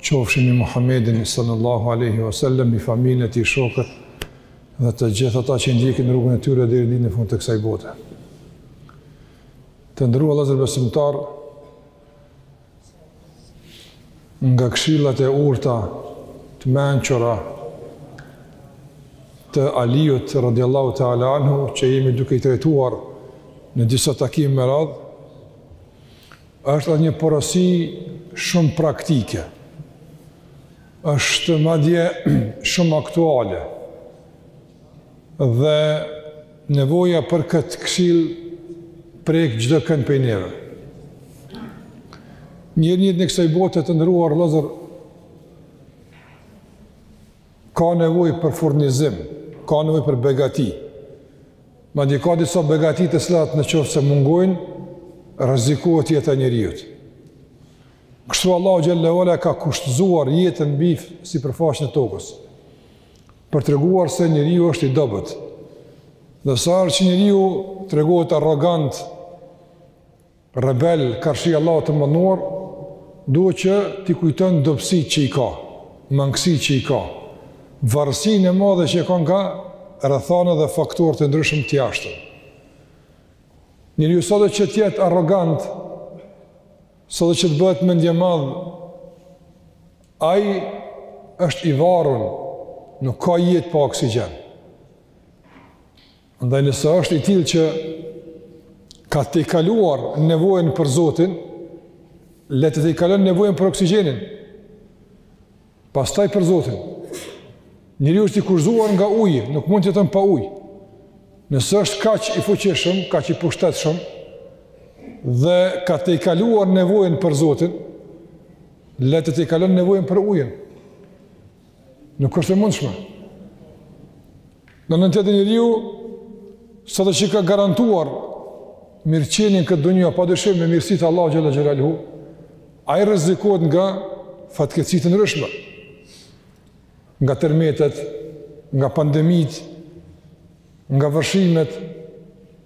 Qofshin me Muhammedin sallallahu alaihi wasallam, me familjen e tij, shokët dhe të gjithë ata që ndjekin rrugën e tyre deri në ditën e fundit të kësaj bote. Të nderuar vëllezër besimtarë nga këshillat e urta të mençura të Aliut radhiyallahu ta'ala anhu që jemi duke i trajtuar në disa takime me radhë Është edhe një porosi shumë praktike. Është madje shumë aktuale. Dhe nevoja për këtë këshillë prek çdokënd prej neve. Njeriu në jetën e kësaj bote, të nderuar vëllezër ka nevojë për furnizim, ka nevojë për begati. Madje ka disa begati të cilat në qoftë se mungojnë, rrezikohet jeta e njeriut. Kështu Allahu xhele ue ala e ka kushtëzuar jetën mbi sipërfaqen e tokës, për të treguar se njeriu është i dobët. Dhe sa herë që njeriu tregohet arrogant, rebel karshi Allahut të madhëruar duhet që t'i kujton dobësitë që i ka, mangësitë që i ka, varësinë e madhe që e ka nga rrethana dhe faktorë të ndryshëm të jashtëm. Njeriu sado që të jetë arrogant, sado që të bëhet mendjemadh, ai është i varun, nuk ka jetë pa oksigjen. Andaj nëse është i tillë që e ka tejkaluar nevojën për Zotin, le të tejkalon nevojën për oksigjenin. Pastaj për Zotin. Njeriu është i kushtëzuar nga uji, nuk mund të jeton pa ujë. Nëse është kaq i fuqishëm, kaq i pushtetshëm dhe ka tejkaluar nevojën për Zotin, le të tejkalon nevojën për ujin. Nuk është e mundshme. Në anën tjetër njeriu, sado që e ka garantuar mirëqenien në këtë dunja, pa dyshim me mirësitë e Allahut xhele xhelaluhu, ai rrezikohet nga fatkeqësi të ndryshme, nga tërmetet, nga pandemitë, nga vërshimet,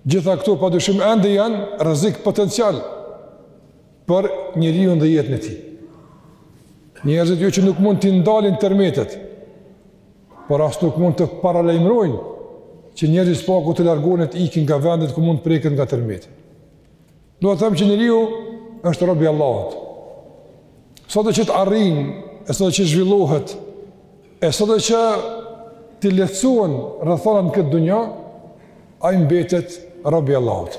gjitha këto pa dyshim ende janë rrezik potencial, për njeriun dhe jetën e tij. Njerëzit jo që nuk mund t'i ndalin tërmetet, por as nuk mund të paralajmërojnë që njerëzit së paku të largohen e të ikin nga vendet ku mund të preken nga tërmetet. Do të thotë që njeriu është rob i Allahut. Sado që të arrijë, e sado që zhvillohet, e sado që t'i lehtësohen rrethanat në këtë dunja, ai mbetet rob i Allahut.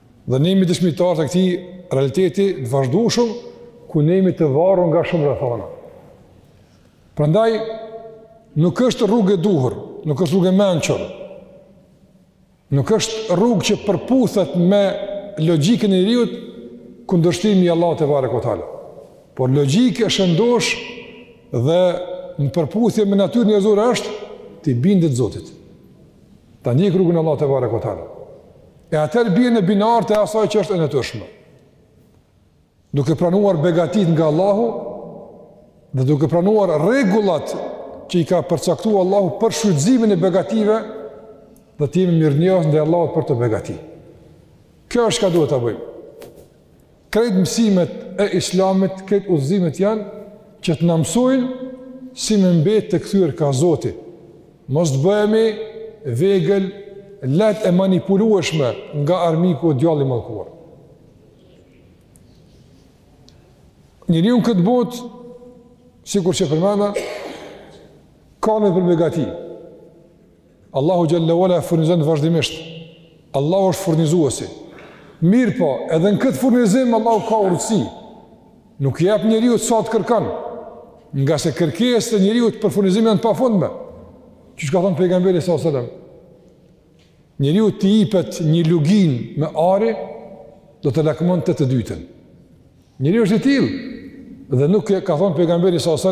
Dhe ne jemi dëshmitarë të këtij realiteti të vazhdueshëm ku ne jemi të varur nga shumë rrethana. Prandaj nuk është rrugë e duhur, nuk është rrugë e mençur. Nuk është rrugë që përputhet me logjikën e njeriut kundërshtimi i Allahut tebareke ue teala. Por logjikë e shëndoshë dhe në përputhje me natyrën njerëzore është t'i bindet Zotit. Ta ndjek rrugën e Allahut tebareke ue teala. E atëherë bie në binar të asaj që është e natyrshme. Duke pranuar begatitë nga Allahu dhe duke pranuar rregullat që i ka përcaktuar Allahu për shfrytëzimin e begative, dhe të jemi mirënjohës ndaj Allahut për ato begati. Kjo është çka duhet ta bëjmë. Krejt mësimet e Islamit, krejt udhëzimet janë që të na mësojnë si me mbetë të kthyer ka Zoti. Mos të bëhemi vegël lehtë e manipulueshme nga armiku, djalli i mallkuar. Njeriu në këtë botë, sikur që përmenda, ka nevojë për begati. Allahu xhel-le ue ala e furnizon vazhdimisht. Allahu është furnizuesi. Mirëpo, edhe në këtë furnizim Allahu ka urtësi. Nuk i jep njeriut sa të kërkon. Ngase kërkesat e njeriut për furnizim janë të pafundme. Çka ka thënë pejgamberi sallallahu alajhi wasallam? Njeriut t'i jepet një luginë me ari do ta lakmon edhe të dytën. Njeriu është i tillë, dhe nuk e, ka thonë pejgamberi s.a.s.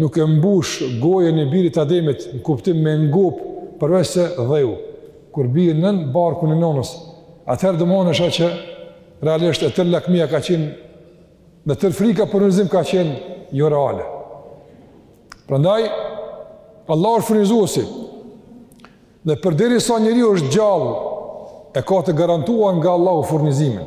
nuk e mbush gojën e birit t'Ademit në kuptim me ngop përveçse dheu, kur bie nën barkun e nonës, atëherë do më është që realisht e tërë lakmia ka qenë, dhe tërë frika për furnizim ka qenë joreale. Prandaj, Allahu është furnizuesi, dhe përderisa njeriu është gjallë, e ka të garantuar nga Allahu furnizimin,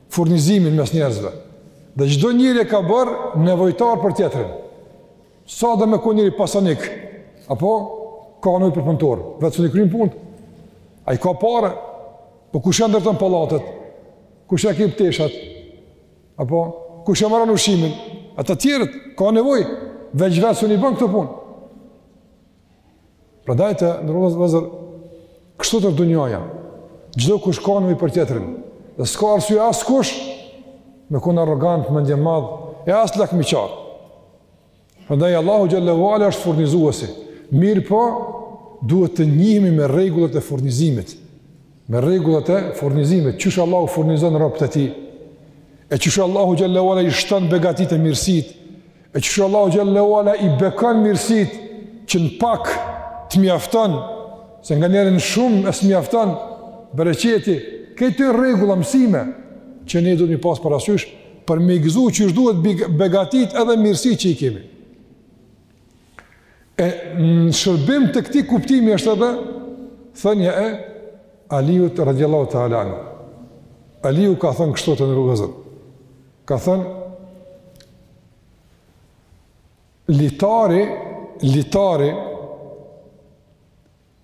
furnizimin mes njerëzve. Dhe çdo njeri e ka bërë nevojtar për tjetrin. Sado me kon njeri pasanik, apo ka nevojë për punëtor, vetë s'mun i kryn punët, ai ka pare, po kush i ndërton pallatet, kush i kep teshat, apo kush e maron ushqimin, ata të tjerët, ka nevojë, veç vetë s'mun i bën këto punë. Prandaj, të nderuar vëllezër, kështu tërë dunjaja, çdokush ka nevojë për tjetrin, dhe s'ka arsye askush me kon arrogant, mendjemadh, e as lakmiqar. Prandaj, Allahu xhel-le ue ala është furnizuesi, mirëpo, duhet të njihemi me rregullat e furnizimit, me rregullat e furnizimit, qysh Allahu furnizon robët e tij. E qysh Allahu xhallahu ala i shton begatitë e mirësitë. E qysh Allahu xhallahu ala i bekon mirësitë që në pak të mjafton, se nganjëherë shumë e s'të mjafton, bereqeti, këto rregulla mësime, që ne duhet mi pasë parasysh, për me i gëzu qysh duhet begatitë edhe mirësitë që i kemi. E në shërbim të këtij kuptimi është edhe thënia e Aliut radhiyallahu ta'ala anhu. Aliu ka thënë kështu të nderuar vëllezër. Ka thënë litari, litari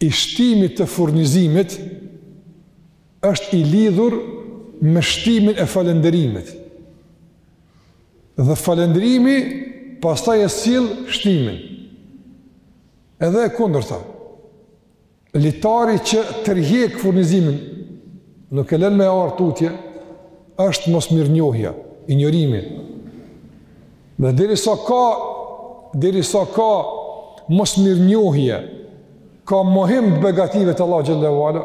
i shtimit të furnizimit është i lidhur me shtimin e falënderimit. Dhe falënderimi pastaj e sill shtimin. Edhe e kundërta. Litari që tërhjek furnizimin nuk e lën me ardh tutje është mosmirënjohja, injorimi. Dhe derisa ka derisa ka mosmirënjohje, ka mohim të begative të Allahut xhallahu ala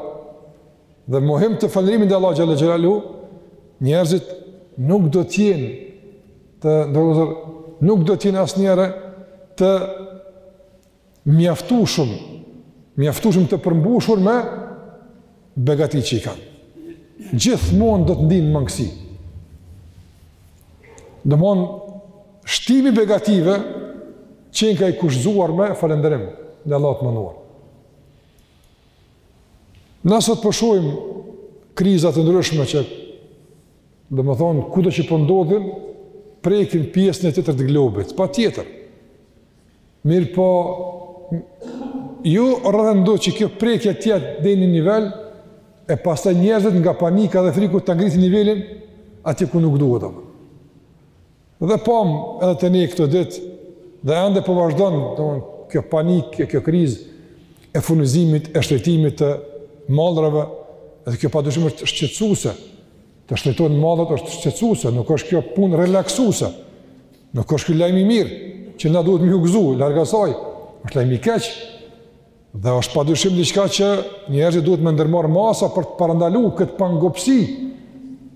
dhe mohim të falënderimit të Allahut xhelle xhelaluhu, njerëzit nuk do të jenë të nderuar vëllezër, nuk do të jenë asnjëherë të mjaftueshëm, mjaftueshëm të përmbushur me begati që i kanë. Gjithmonë do të ndinë mangësi. Domethënë, shtimi i begative qenka i kushtëzuar me falënderimin e Allahut të madhëruar. Ne sot po shohim po kriza të ndryshme që domethënë, kudo që po ndodhin, po prekin pjesën e tjetër të globit, patjetër. Mirëpo, jo rrallë ndodh që kjo prekje të jetë deri një nivel, e pastaj njerëzit nga panika dhe frika ta ngritin nivelin, aty ku nuk duhet. Apë. Dhe pamë edhe te ne këto ditë, dhe ende po vazhdon të nderuar, kjo panik e kjo krizë e furnizimit e shtrejtimit të mallrave dhe kjo padyshim është shqetësuese të shtrejtohen mallrat është shqetësuese nuk është kjo punë relaksuese Nuk është ky lajm i mirë që na duhet me iu gëzu, larg asaj. Është lajm i keq. Dhe është padyshim diçka që njerëzit duhet me ndërmarrë masa për të parandalu këtë pangopësi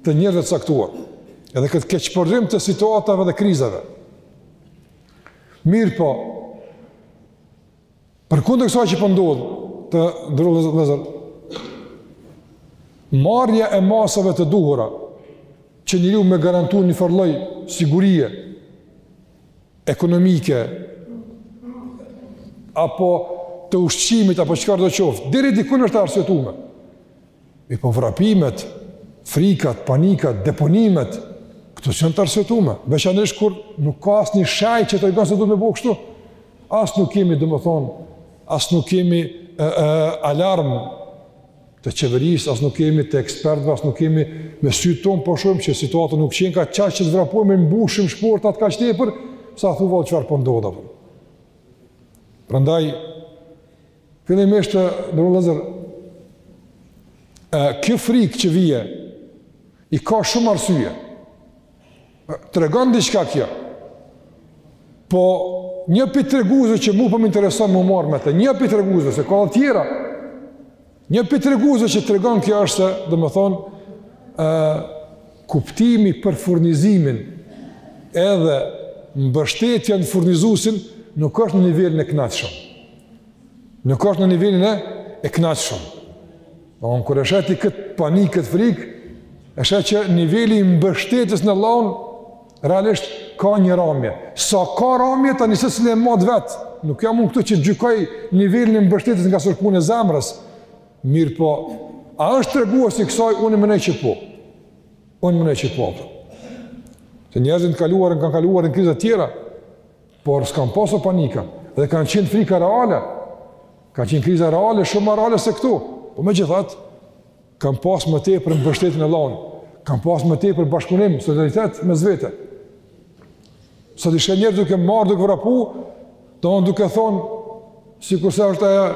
të njerëzve të caktuar. Edhe këtë keqpërdorim të situatave dhe krizave. Mirëpo, Përkundër kësaj që po ndodh, po të nderuar vëllezër, marrja e masave të duhura, që njeriu me garantu një farë lloj sigurie, ekonomike, apo të ushqimit, apo çfarëdo qoftë, deri dikun është e arsyetume. E po vrapimet, frikat, panikat, deponimet, këto s'jan të arsyetume, veçanërish kur nuk ka asnjë shej që tregon se do me u bo kështu. As nuk kemi, domethonë, as nuk kemi e, e, alarm të qeverisë, as nuk kemi të ekspertëve, as nuk kemi me sytë tonë, po shohim që situata nuk qenka qaq që të vrapojmë, mbushim shportat kaq tepër, sa thu vallë çfarë po ndodh. Po prandaj, Fillimisht, vëllezër, kjo frikë që vjen, i ka shumë arsye. Tregon diçka kjo. Po, një prej treguesve që mu po më intereson me u marrë me të, një prej treguesve, se ka dhe tjera, një prej treguesve që tregon kjo është, domethonë, Kuptimi për furnizimin edhe mbështetja në furnizuesin nuk është në nivelin e kënaqshëm. Nuk është në nivelin e e kënaqshëm. Po kur e sheh ti kët panik, kët frikë, e sheh ti që niveli i mbështetjes në Allahun realisht ka një ramje. Sa ka ramje tani secili e mat vet, nuk jam unë këtu që gjykoj nivelin e mbështetjes ngase është punë e zemrës, Mirëpo, a është tregues i kësaj, unë menoj që po. Unë menoj që po. Se njerëzit në të kaluarën kanë kaluar në kriza tjera, por s'kanë pasë panika, dhe kanë qenë frika reale, kanë qenë kriza reale, shumë më reale se këto. Po megjithatë, kanë pasë më tepër mbështetje në Allahun, kanë pasë më tepër bashkëpunim, solidaritet mes vete. Sot i sheh njerëz duke marrë duke vrapu, Tanë duke thonë, sikurse është ajo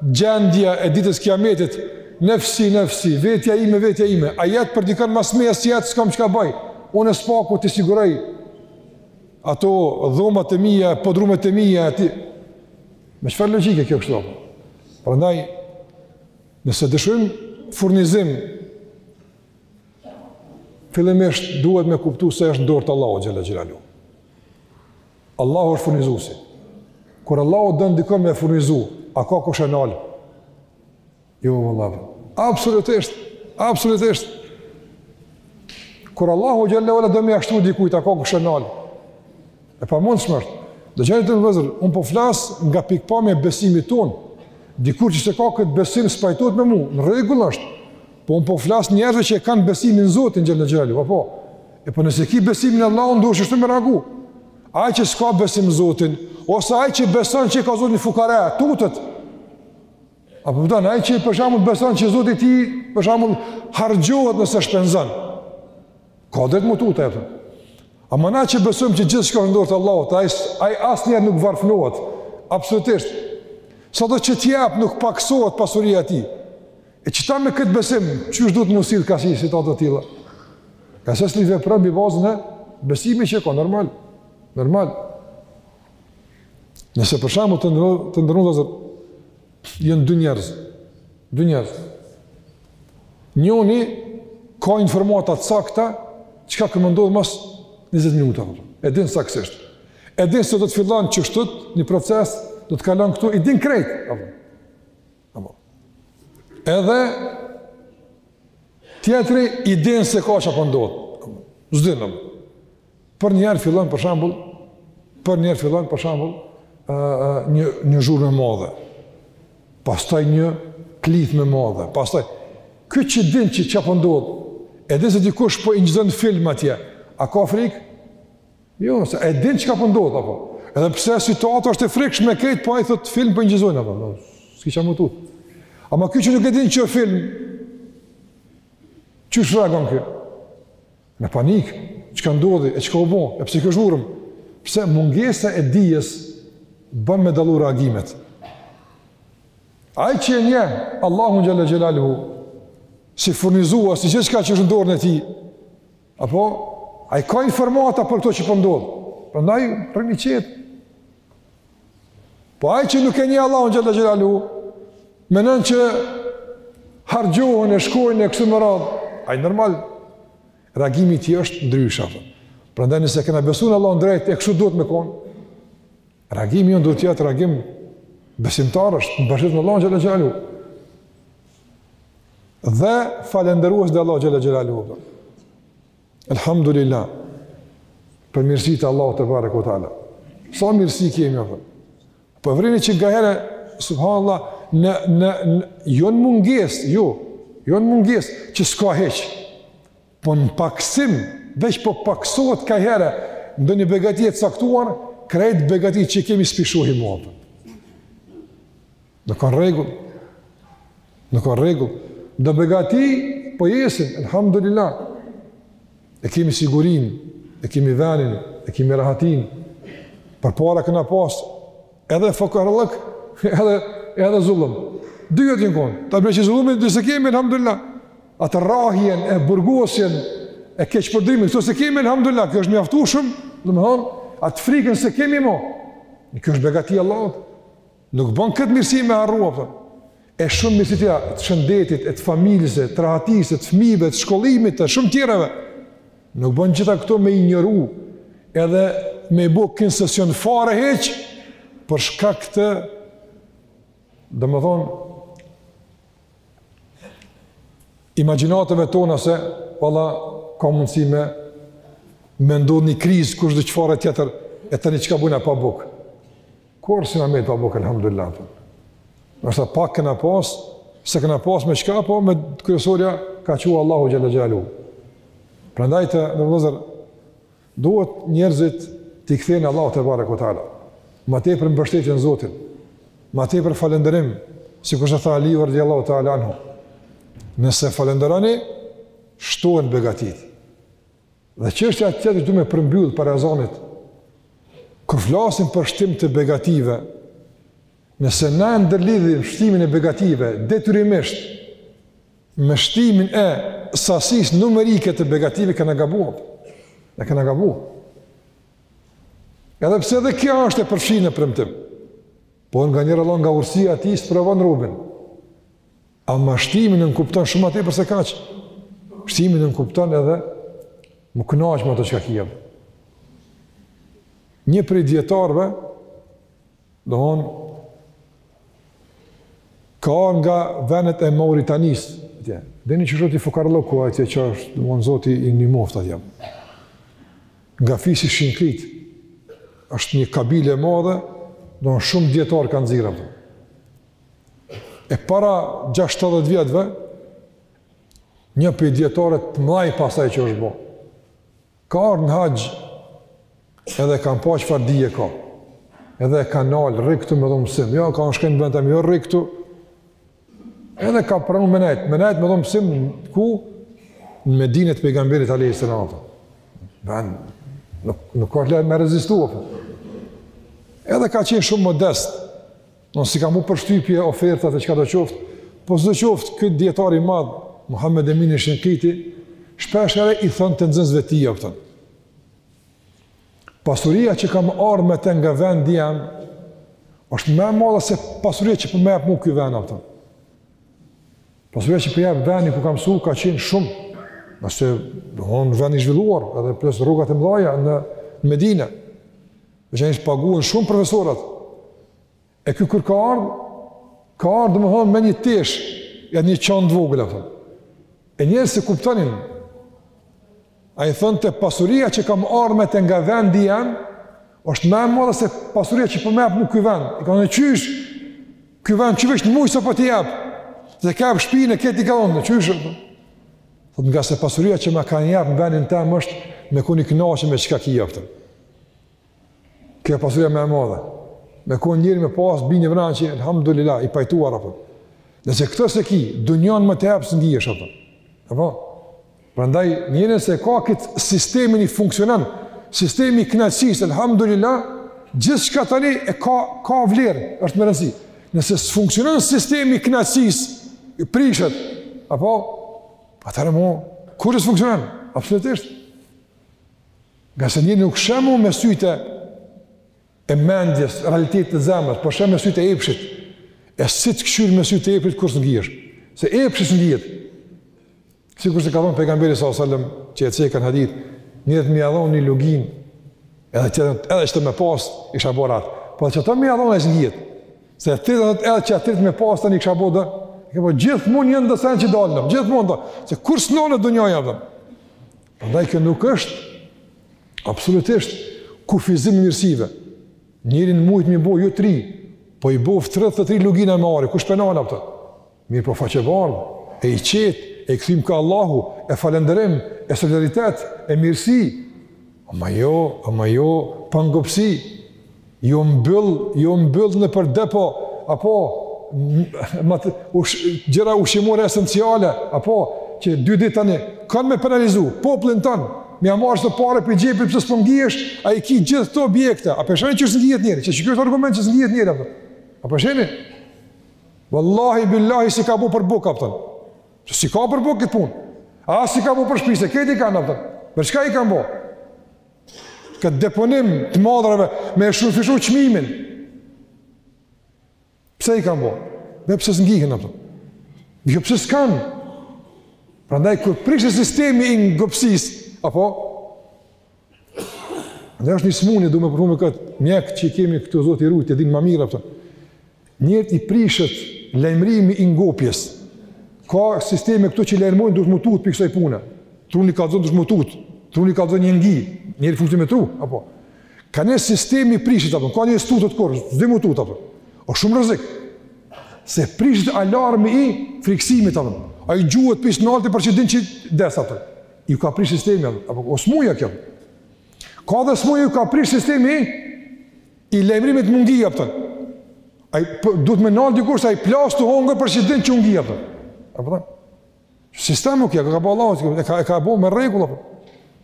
gjendja e ditës kijametit, nefsi, nefsi, vetja ime, vetja ime, a jet për dikon mas meje, s'jet s'kam çka bëj, unë së paku t'i siguroj, ato dhomat e mia, podrumet e mia, e ti, me çfarë logjike kjo kështu, prandaj, nëse dëshirojmë furnizim, fillimisht duhet me kuptu se është n'dorë të Allahut Xhele Xhelaluhu. Allahu është furnizusi. Kur Allahu don dikon me furnizu, a ka kush e nalë? Jo, vallahi. Absolutisht, absolutisht. Kur Allahu xheleluhu don me ashtu dikujt, a ka kush e nalë? E pamundshme është. Dhe gjithnjë vëllezër, unë po flasë nga pikëpamja e besimit tonë. Dikush që s'e ka këtë besim, s'pajtohet me mu, në rregull është. Po unë po flasë njerëzve që e kanë besimin në Zotin xhele xhelal, po po. E po nëse ki besimin në Allahun duhesh ashtu me reagu. Ai që s'ka besim në Zotin, ose ai që beson që ka Zotin fukare, tutet. Apo bie fjala ai që për shembull beson që Zoti i tij për shembull harxhohet nëse shpenzon. Ka drejt me u tutë. Ama na që besojmë që gjithçka n'dorë të Allahut, ai asnjëherë nuk varfnohet, absolutisht, sado që t'jep nuk paksohet pasuria e tij, E qeta me këtë besim, qysh duhet me u sill kësi situata të tilla? A secili vepron mbi bazën e besimit që ka, normal, normal. Nëse për shembull të nderum, të nderum vëllezër, janë dy njerëz, dy njerëz. Njoni ka informata të sakta, çka ka me ndodh mas 20 minuta, e din saksisht. E din se do të fillon qështu një proces, do të kalon këtu, e din krejt, Apo. Edhe tjetri i din se ka çka po ndodh. S'din, apo. Përnjëherë fillon për shembull, përnjëherë fillon për shembull, një, një zhurmë e madhe, pastaj një klithmë e madhe, pastaj, ky që din që çka po ndodh, po e din se dikush po inçizon film atje, a ka frikë? Jo, se e din çka po ndodh apo. Edhe pse situata është e frikshme krejt, po ai thot film po inçizojnë apo. No, s'ki çka me u tut. Ama ky që nuk e din që o film, qysh reagon ky? Në panik, çka ndodhi, e çka u bë, e pse kjo zhurmë? Pse? Mungesa e dijes bën me dallu reagimet. Ai që e njeh Allahun xhelle xhelaluhu, si furnizues, si gjithçka që është në dorën e tij, Apo, ai ka informata për këto që po ndodh. Prandaj, po rrin i qetë. Po ai që nuk e njeh Allahun xhelle xhelaluhu, menon që harxhohen e shkojnë e kështu me radhë, ai normal, reagimi i tij është ndryshe. Prandaj, nëse kena besu në Allahun drejt, e kështu duhet me konë, reagimi jonë duhet t'jetë reagim besimtarësh, të mbështetun në Allahun xhelle xhelaluhu. dhe falënderues ndaj Allahut xhelle xhelaluhu. Elhamdulillah, për mirësitë e Allahut tebareke ve teala. Sa mirësi kemi, dhe. Po vëreni që nganjëherë, subhanallah, në, në, në, jo në munges, jo, jo në munges, që s'ka hiç, po në paksim, veç po paksohet kanjëherë ndonjë begati e caktuar, krejt begatitë që kemi s'po i shohim mo, dhe. Nuk ka rregull. Nuk ka rregull. Do begati po jesin, alhamdulillah. E kemi sigurinë, e kemi venin, e kemi rahatin. Përpara kena pas edhe fukarallëk, edhe, edhe zullum. Dyjat jan konë, tani që zullumin s'e kemi, alhamdulillah. Atë rrahjen e burgosjen e keqpërdorimin, këto s'i kemi, alhamdulillah, kjo është mjaft shumë, domethënë, atë frikën s'e kemi mo, e kjo është begati e Allahut. Nuk bën këtë mirësi me harru, apo. E shumë mirësi tjera, të shëndetit, e të familjes e të rahatisë, të fmive, të shkollimit, të shumë tjerave. Nuk bën gjitha këto me i injoru, edhe me i bo kinse s'jon fare hiç, për shkak të, domethënë, imagjinatave tona se valla ka mundësi me ndodhë ni krizë, kushedi çfarë tjetër, e tani çka, bujna pa bukë. Kurrë s'kena met pa bukë, alhamdulillah. Ndoshta pak kena pas, se kena pas me çka, po ma kryesorja ka çu Allahu xhele xhelaluhu. Prandaj vëllezër, Duhet njerëzit t'i kthehen Allahut tebareke ue teala, ma tepër mbështetje n'Zotin, ma tepër falënderim, sikurse tha Aliu radijallahu teala anhu, nëse falënderoni, shtohen begatitë. Dhe çështja tjetër që du me përmbyllë para ezanit, kur flasim për shtim të begative, Nëse na e ndërlidhim shtimin e begative detyrimisht me shtimin e sasisë numerike të begative, kena gabu. Kena gabu. Edhe pse edhe kjo është e përfshime në premtim. Po nganjëherë Allahu nga urësia e tij sprovon robin. Ama shtimi nënkupton shumë ma tepër se kaq. Shtimi nënkupton edhe m'u knaq më ato që ki, a. Një prej dijetarve Domethon kah nga vendet e Mauritanisë, atje. E dini qysh osht fukarallëku atje që është, domethon Zoti i nimoftë atje. Nga fisi Shinkit, është një kabile e madhe, domethon shumë dijetarë ka nxjerrë. E para 60 vjetëve, një prej dijetarëve të mdhaj pastaj që është bo. ka ardhë në haxh edhe kanë pa çfarë dije ka. Edhe e kanë nalë, rri këtu me dhon mësim. Jo, kam me shku n'vend tem, jo, rri këtu. Edhe ka pranu me nejtë, me nejtë me dhon mësim, ku? Në Medine t'Pejgamberit alejhi selam. Po, nuk, nuk ka mujt me rezistu, po. Edhe ka qenë shumë modest, Nuk i kanë bo përshtypje ofertat e çka do qoftë, po çdo qoftë ky dijetar i madh Muhammed Emin esh-Shinkiti, shpesh edhe i thonte nxënësve të tij. Pasuria që kam ardhur me të nga vendi jam është më e madhe se pasuria që po më jap mua ky vend. Pasuria që po jap vendi ku kam shku ka qenë shumë domethon vend i zhvilluar edhe plus rrugat e mëdha në Medinë. Veçanërisht paguhen shumë profesorët. E ky kur ka ardhur, ka ardhur domethënë me një tesh, ja një çantë të vogël apo. E njerëz s'e kuptonin. Ai thonte pasuria që kam ardhur me të nga vendi jam, është më e madhe se pasuria që po më jap mu ky vend. I thanë qysh. Ky vend që vetë mund të po të jap. Dhe ka shpinë këtë i gallon, qysh. Po ngase pasuria që më kanë dhanë në vendin tem është me kon i kënaqun me çka ki jaftë. Kjo e pasuria ma e madhe. Me konë njeri me pas, bi një vranë që, alhamdulillah, i pajtuar, apë. Nëse këtë s'e ki, dunjanë me ta jep s'ngihesh, apë. Apo? Prandaj, njeri si e ka këtë sistemin i funksionon, sistemi i knaqësis, alhamdulillah, gjithçka tani e ka, ka vlerë, është me rëndësi. Nëse s'funksionon sistemi i knaqësis, i prishet, apo? Atëherë mo, kurgjë s'funksionon. Absolutisht. Ngase njeri nuk sheh mo me sytë e mendjes, realitet të zemrës, po sheh me sytë e epshit. E si të kshyrsh me sytë e epshit, kurrë s'ngihesh. Se epshi s'ngihet. Sikurse ka thonë pejgamberi s.a.s. që e cekëm hadith, njerit me ia dhonë një luginë, edhe që edhe që të me pas, isha bo ratë. Po që të me ia dhonë e s'ngihet. Se të të të edhe që atë të me pas, të një kësha bo dhe, po gjithë mund një ndësen që dalë, gjithë mund dhe, se kur së nënë e dunjojë, Prandaj kjo nuk është absolutisht kufizim i mirësive. Njeri n'mujt mi bo jo tri, po i boftë tridhetë e tri lugina me ari, kush p'e nal, apton? Mirëpo faqebardhë, e i qetë, e i kthym ka Allahu, e falënderim, e solidaritet, e mirësi. Ama jo, ama jo, pangopsi. Jo mbyll, jo mbyll nëpër depo, apo mat ush gjëra ushqimore esenciale, apo që dy ditë tani kanë me penalizu popullin tonë. Me ia marrë paret prej xhepit pse s'po ngihesh, a i ki gjithë këto objekte, a p'e shihni që s'ngihet njeri, që që kjo është argument që s'ngihet njeri, apton. A p'e shihni? Wallahi, billahi, s'i ka bo për bukë, apton. Që s'i ka për bukë këtë punë, as s'i ka bo për shpi, se këta i kanë, apton. Për çka i kanë bo? këtë deponim të mallrave me e shumëfishu çmimin. Pse i kanë bo? Dhe pse s'ngihen, apton? Jo pse s'kanë. Prandaj, kur prishet sistemi i ngopsisë, apo? Ndaj është një smunje, du me përhume këta mjekë që i kemi këtu, Zoti i rujtë, e dinë ma mirë, apo? Njerit i prishet lajmërimi i ngopjes. Ka sisteme këtu që lajmërojnë duhet m'u tut prej kësaj pune. Truni kallzon duhet m'u tut. Truni kallzon u ngi, njeri funksionon me tru, apo. Ka njeri sistemi i prishet apo ka njeri s'tutet kurrë, s'di m'u tut apo. O shumë rrezik. Se prishet alarmi i friksimit apo. Ai gjuhet pi s'nalti po s'din që des apo. Iu ka prish sistemi apo. O smuja kjo. Ka edhe smuja iu ka prish sistemi I lajmërimit m'u ngi apo. Ai po, duhet me nal dikur se ai plas tu hongër po s'din që u ngi apo. Apo. Sistemi që ka bo Allahu, e ka e ka bo me rregull apo.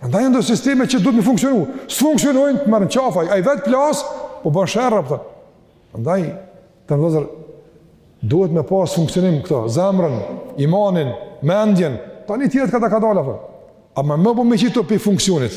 Prandaj janë do sisteme që duhet të funksionojnë. S'funksionojnë, të marrin n'qafë. Ai vet plas, po bën sherr apo. Prandaj vëllezër duhet me pas funksionim këto, zemrën, imanin, mendjen, tani tjetër kadal kadalë, apo. Ama mo po me i qitë pej funksionit.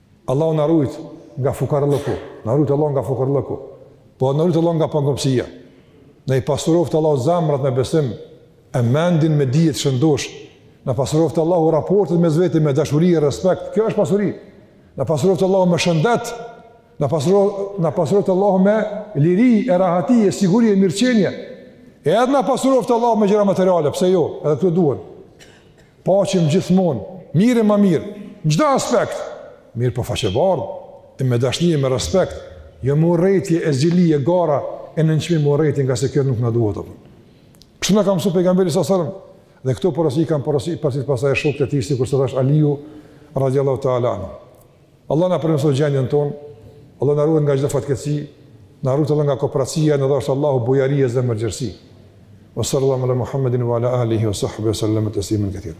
Allahu na rujt nga fukarëllëku, na rujt Allahu nga fukarëllëku, po na rujt Allahu nga pangopsia, na i pasuroft Allahu zamrat me besim, e mendjen me dije t'shëndosh, na pasuroft Allahu raportet mes veti me dashuri e respekt, kjo është pasuri, na pasuroft Allahu me shëndet, na pasuroft, na pasuroft Allahu me liri e rahati e siguri e mirqenje, e edhe na pasuroft Allahu me gjëra materiale, pse jo, edhe këto duhen. Paçim gjithmonë, mirë e ma mirë, në çdo aspekt, mirë po faqebardhë, e me dashni e me respekt, jo me urrejtje e zili e gara e nënçmim e urrejtje ngase kjo nuk na duhet. Apë. Kështu na ka msu pejgamberi salallahu alejhi ve selem, dhe këto porosi i kanë porosit pastaj edhe shokët e tij, sikurse tash Aliju, radiallahu ta'ala anë. Allahu na përmirësoft gjendjen tonë, Allahu na rujt nga çdo fatkeqësi, na rujt Allahu nga koprracia, na dhashtë Allahu bujari e zemërgjërsi. Wa sallallahu ala Muhammedin wa ala alihi wa sahbihi wa sallam tasliman kathira.